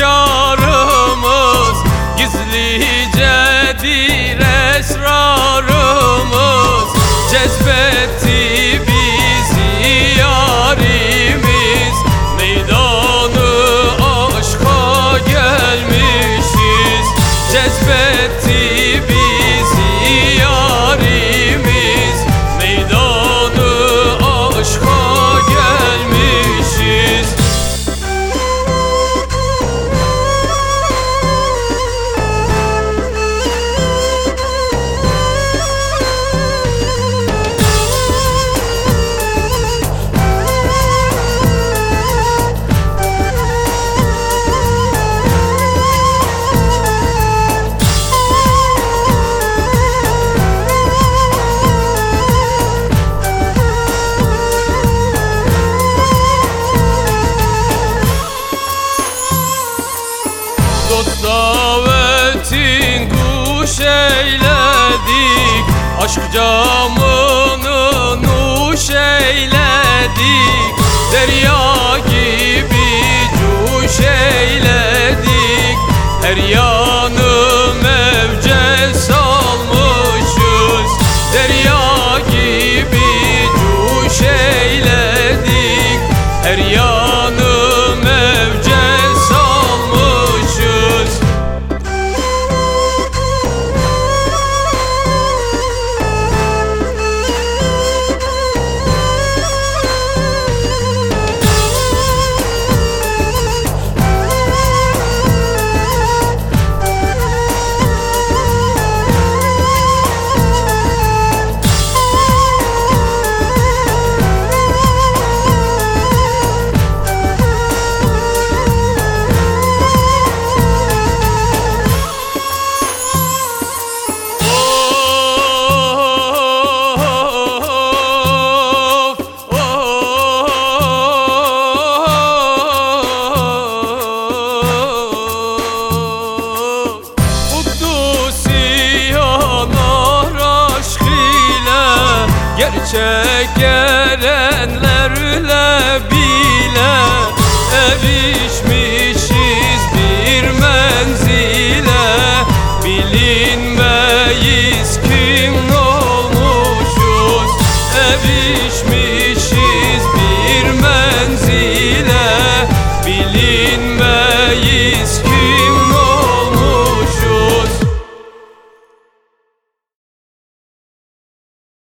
canción. hasretin kuş eyledik Aşk camını nuş eyledik. Derya gibi cuş eyledik Her yer çekerenlerle bile erişmişiz bir menzile bilir.